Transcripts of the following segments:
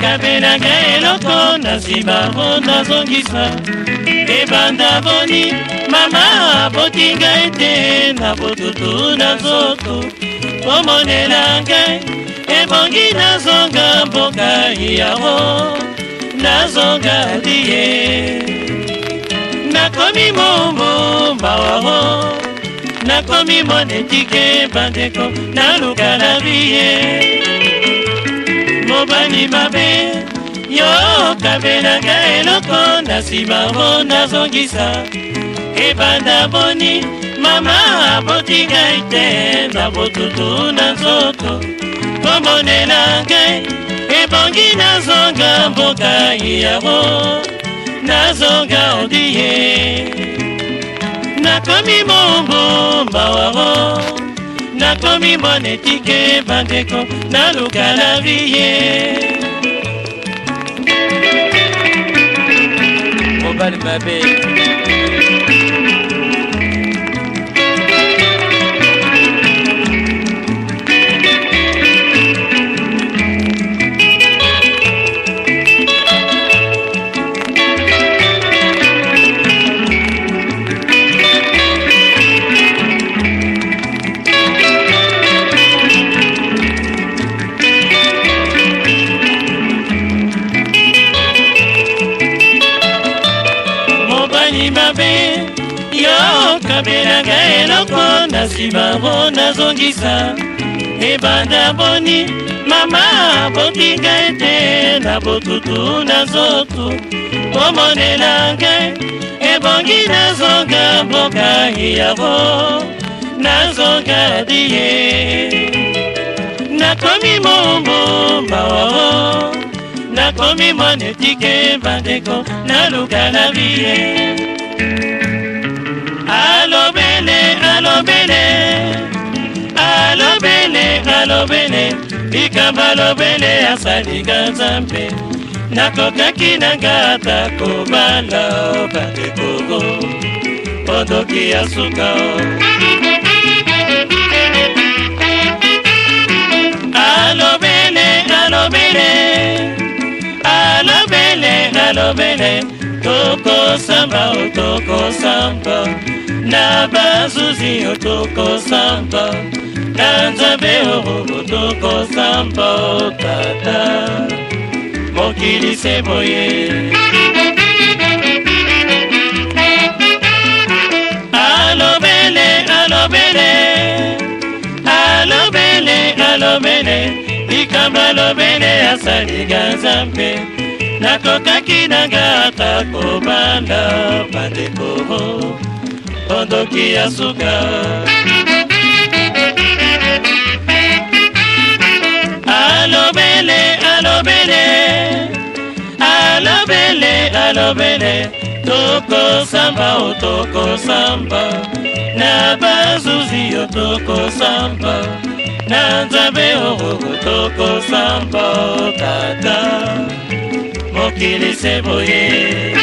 nakabelaka eloko na nsima mpo nazongisa ebanda boni mama abotinga ete na botutu na nzoto omonela ngai ebongi nazonga mboka yango nazonga liye nakomi mombo mbawango nakomi monetike bandeko naluka na biye mobali mabe yokabelanga eloko na nsima ngo nazongisa ebanda boni mama aboti ngai te na botutu na nzoto komonela ngai ebongi nazonga mboka yango nazonga odie nakomi mombomba waro nakomi monetike bandeko naluka na vie mobali mabe mobali mabe yokabelanga eloko na nsima mpo nazongisa ebanda boni mama bokinga ete na botutu na nzoto omonela ngai ebongi nazonga mboka yabo nazonga diye nakomi mombombaoo nakomi mwanetike bandeko naluka na biye alobele alobele alobele alobele likambo alobele asalika nzambe nakokaki nanga ata kobala bandekoko pondoki ya suka alobele alobele alobele alobele tokosamba o oh, tokosamba na bazuzi o oh, tokosamba na nzambe orobo oh, tokosamba o tata mokili se boye alobele alobele alobele alobele likambo alobele asaliga nzambe nakokaki nanga ata kobanda bandeko bondoki ya suka alobele alobele alobele alobele tokosamba o tokosamba na bazuzi yo tokosamba na nzambe oroko tokosamba tata mokili se boye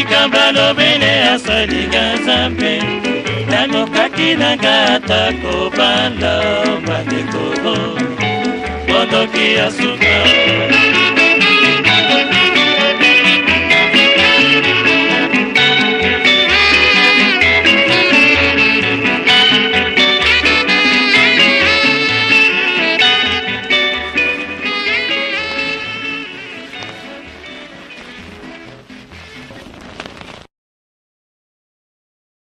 likamba lobele asalinga nzambe na mokati nanga atako banda bandekoo bondoki ya suka